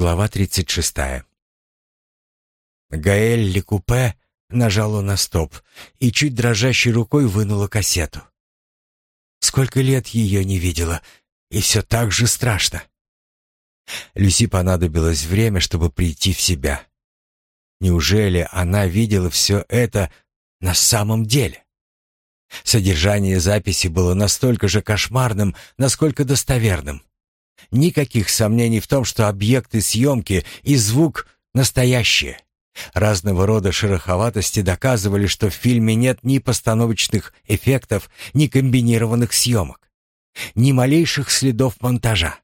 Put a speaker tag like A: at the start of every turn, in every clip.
A: Глава 36. Гаэль Лекупе нажала на стоп и чуть дрожащей рукой вынула кассету. Сколько лет ее не видела, и все так же страшно. Люси понадобилось время, чтобы прийти в себя. Неужели она видела все это на самом деле? Содержание записи было настолько же кошмарным, насколько достоверным. Никаких сомнений в том, что объекты съемки и звук настоящие. Разного рода шероховатости доказывали, что в фильме нет ни постановочных эффектов, ни комбинированных съемок, ни малейших следов монтажа.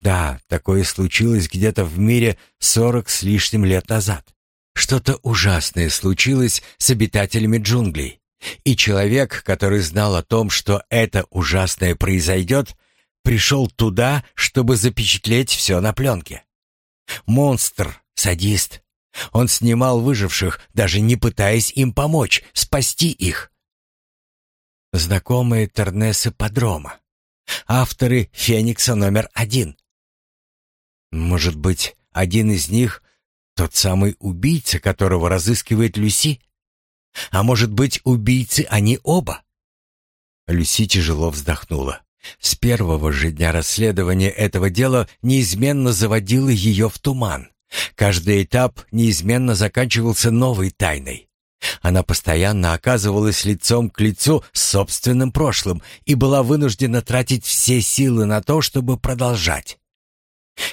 A: Да, такое случилось где-то в мире сорок с лишним лет назад. Что-то ужасное случилось с обитателями джунглей. И человек, который знал о том, что это ужасное произойдет, пришел туда, чтобы запечатлеть все на пленке. Монстр, садист. Он снимал выживших, даже не пытаясь им помочь, спасти их. Знакомые Тернесы Подрома. Авторы «Феникса номер один». Может быть, один из них — тот самый убийца, которого разыскивает Люси? А может быть, убийцы они оба? Люси тяжело вздохнула. С первого же дня расследования этого дела неизменно заводило ее в туман. Каждый этап неизменно заканчивался новой тайной. Она постоянно оказывалась лицом к лицу с собственным прошлым и была вынуждена тратить все силы на то, чтобы продолжать.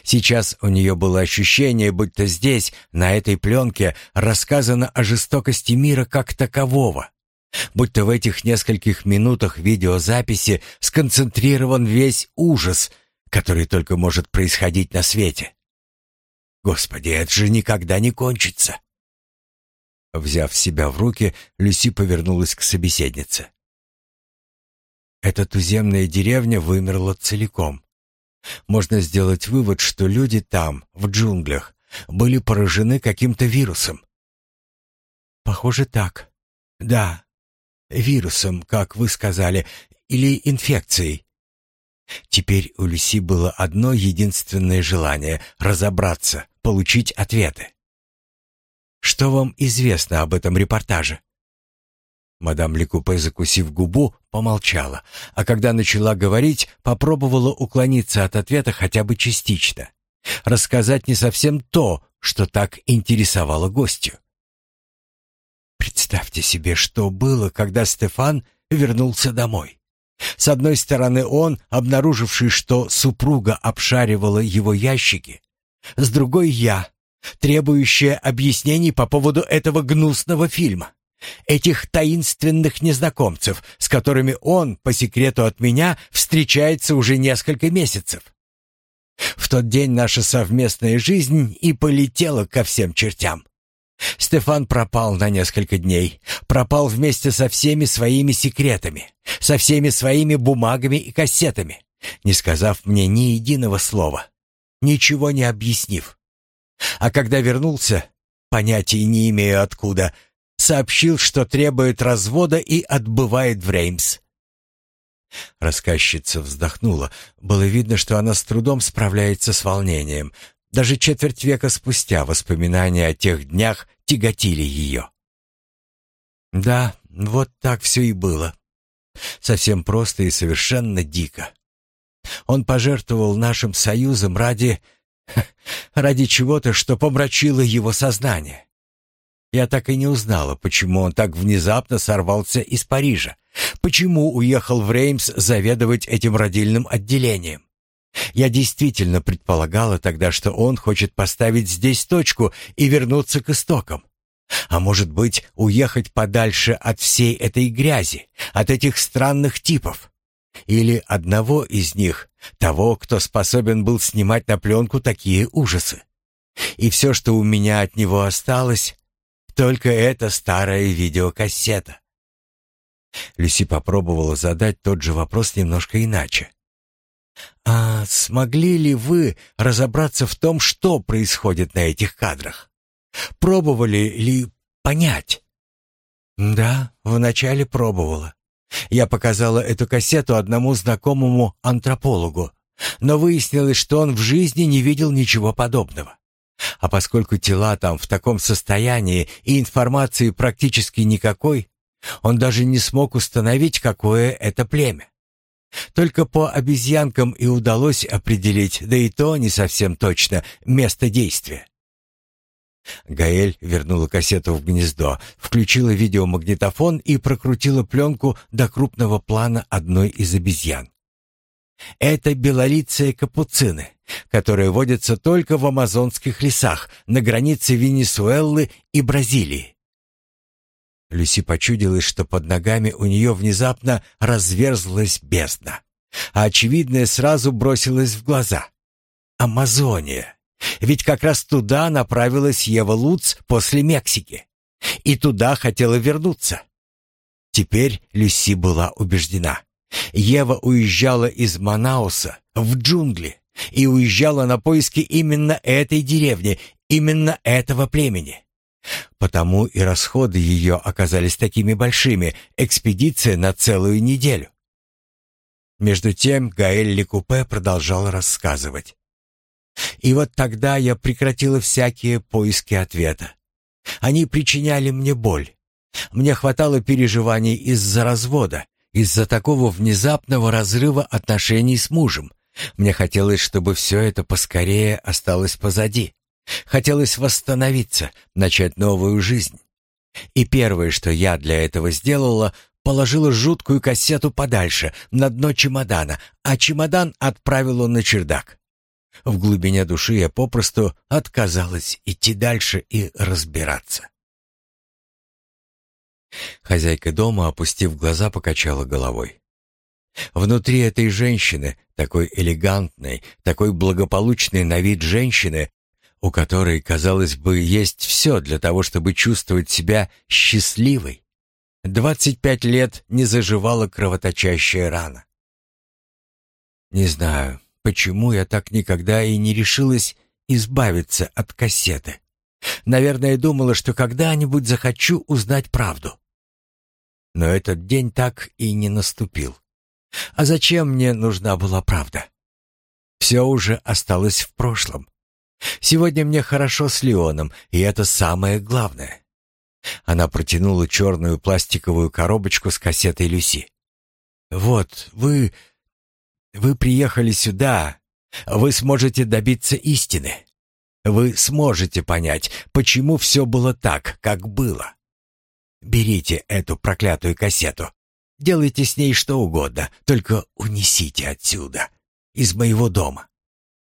A: Сейчас у нее было ощущение, будто здесь, на этой пленке, рассказано о жестокости мира как такового, Будто в этих нескольких минутах видеозаписи сконцентрирован весь ужас, который только может происходить на свете. Господи, это же никогда не кончится. Взяв себя в руки, Люси повернулась к собеседнице. Эта туземная деревня вымерла целиком. Можно сделать вывод, что люди там, в джунглях, были поражены каким-то вирусом. Похоже так. Да, Вирусом, как вы сказали, или инфекцией. Теперь у Люси было одно единственное желание — разобраться, получить ответы. «Что вам известно об этом репортаже?» Мадам Лекупе, закусив губу, помолчала, а когда начала говорить, попробовала уклониться от ответа хотя бы частично. Рассказать не совсем то, что так интересовало гостю. Представьте себе, что было, когда Стефан вернулся домой. С одной стороны, он, обнаруживший, что супруга обшаривала его ящики, с другой я, требующая объяснений по поводу этого гнусного фильма. Этих таинственных незнакомцев, с которыми он, по секрету от меня, встречается уже несколько месяцев. В тот день наша совместная жизнь и полетела ко всем чертям. Стефан пропал на несколько дней. Пропал вместе со всеми своими секретами, со всеми своими бумагами и кассетами, не сказав мне ни единого слова, ничего не объяснив. А когда вернулся, понятия не имею откуда, сообщил, что требует развода и отбывает в Реймс. Рассказчица вздохнула. Было видно, что она с трудом справляется с волнением, даже четверть века спустя воспоминания о тех днях тяготили ее. Да, вот так все и было. Совсем просто и совершенно дико. Он пожертвовал нашим союзом ради... ради чего-то, что помрачило его сознание. Я так и не узнала, почему он так внезапно сорвался из Парижа, почему уехал в Реймс заведовать этим родильным отделением. Я действительно предполагала тогда, что он хочет поставить здесь точку и вернуться к истокам. А может быть, уехать подальше от всей этой грязи, от этих странных типов. Или одного из них, того, кто способен был снимать на пленку такие ужасы. И все, что у меня от него осталось, только эта старая видеокассета. Люси попробовала задать тот же вопрос немножко иначе. А смогли ли вы разобраться в том, что происходит на этих кадрах? Пробовали ли понять? Да, вначале пробовала. Я показала эту кассету одному знакомому антропологу, но выяснилось, что он в жизни не видел ничего подобного. А поскольку тела там в таком состоянии и информации практически никакой, он даже не смог установить, какое это племя. Только по обезьянкам и удалось определить, да и то не совсем точно, место действия. Гаэль вернула кассету в гнездо, включила видеомагнитофон и прокрутила пленку до крупного плана одной из обезьян. Это белолицые капуцины, которые водятся только в амазонских лесах на границе Венесуэлы и Бразилии. Люси почудилось, что под ногами у нее внезапно разверзлась бездна, а очевидное сразу бросилось в глаза. Амазония. Ведь как раз туда направилась Ева Луц после Мексики. И туда хотела вернуться. Теперь Люси была убеждена. Ева уезжала из Манауса в джунгли и уезжала на поиски именно этой деревни, именно этого племени. Потому и расходы ее оказались такими большими, экспедиция на целую неделю. Между тем Гаэль Лекупе продолжал рассказывать. И вот тогда я прекратила всякие поиски ответа. Они причиняли мне боль. Мне хватало переживаний из-за развода, из-за такого внезапного разрыва отношений с мужем. Мне хотелось, чтобы все это поскорее осталось позади. Хотелось восстановиться, начать новую жизнь. И первое, что я для этого сделала, положила жуткую кассету подальше, на дно чемодана, а чемодан отправила на чердак. В глубине души я попросту отказалась идти дальше и разбираться. Хозяйка дома, опустив глаза, покачала головой. Внутри этой женщины, такой элегантной, такой благополучной на вид женщины, у которой, казалось бы, есть все для того, чтобы чувствовать себя счастливой, двадцать пять лет не заживала кровоточащая рана. Не знаю, почему я так никогда и не решилась избавиться от кассеты. Наверное, думала, что когда-нибудь захочу узнать правду. Но этот день так и не наступил. А зачем мне нужна была правда? Все уже осталось в прошлом. Сегодня мне хорошо с Леоном, и это самое главное. Она протянула черную пластиковую коробочку с кассетой Люси. «Вот, вы... вы приехали сюда. Вы сможете добиться истины. Вы сможете понять, почему все было так, как было. Берите эту проклятую кассету. Делайте с ней что угодно, только унесите отсюда, из моего дома.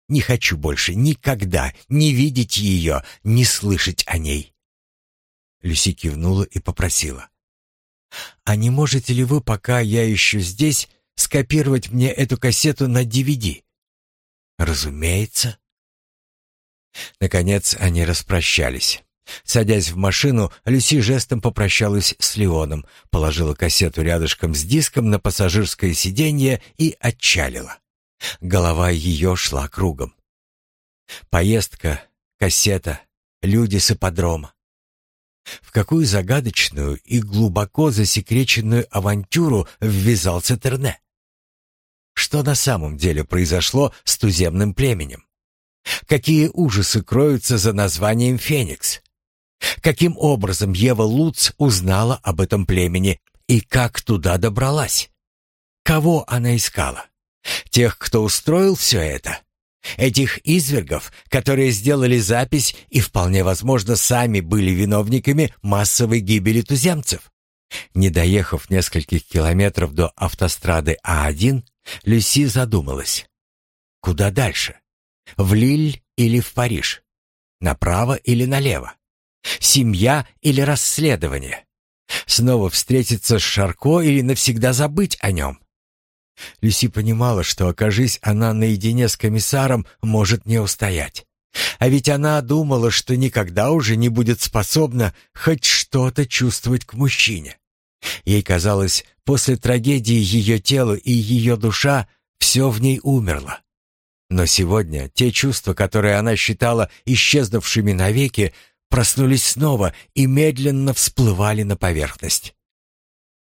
A: Не хочу больше никогда не видеть ее, не слышать о ней. Люси кивнула и попросила. «А не можете ли вы, пока я еще здесь, скопировать мне эту кассету на DVD?» «Разумеется». Наконец они распрощались. Садясь в машину, Люси жестом попрощалась с Леоном, положила кассету рядышком с диском на пассажирское сиденье и отчалила. Голова ее шла кругом. Поездка, кассета, люди с ипподрома. В какую загадочную и глубоко засекреченную авантюру ввязался Терне? Что на самом деле произошло с туземным племенем? Какие ужасы кроются за названием «Феникс»? Каким образом Ева Луц узнала об этом племени и как туда добралась? Кого она искала? Тех, кто устроил все это? Этих извергов, которые сделали запись и, вполне возможно, сами были виновниками массовой гибели туземцев? Не доехав нескольких километров до автострады А1, Люси задумалась. Куда дальше? В Лиль или в Париж? Направо или налево? Семья или расследование? Снова встретиться с Шарко или навсегда забыть о нем? Люси понимала, что, окажись она наедине с комиссаром, может не устоять. А ведь она думала, что никогда уже не будет способна хоть что-то чувствовать к мужчине. Ей казалось, после трагедии ее тело и ее душа все в ней умерло. Но сегодня те чувства, которые она считала исчезнувшими навеки, проснулись снова и медленно всплывали на поверхность.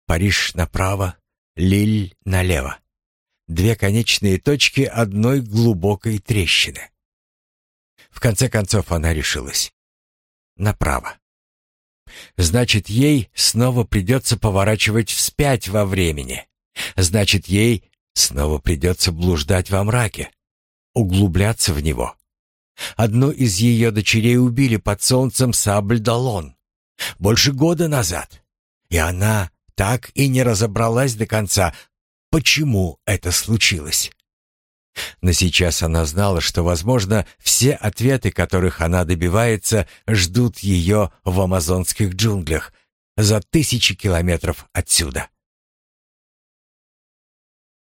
A: Париж направо, Лиль налево. две конечные точки одной глубокой трещины. В конце концов она решилась. Направо. Значит, ей снова придется поворачивать вспять во времени. Значит, ей снова придется блуждать во мраке, углубляться в него. Одну из ее дочерей убили под солнцем Сабль-Далон больше года назад. И она так и не разобралась до конца, почему это случилось. Но сейчас она знала, что, возможно, все ответы, которых она добивается, ждут ее в амазонских джунглях за тысячи километров отсюда.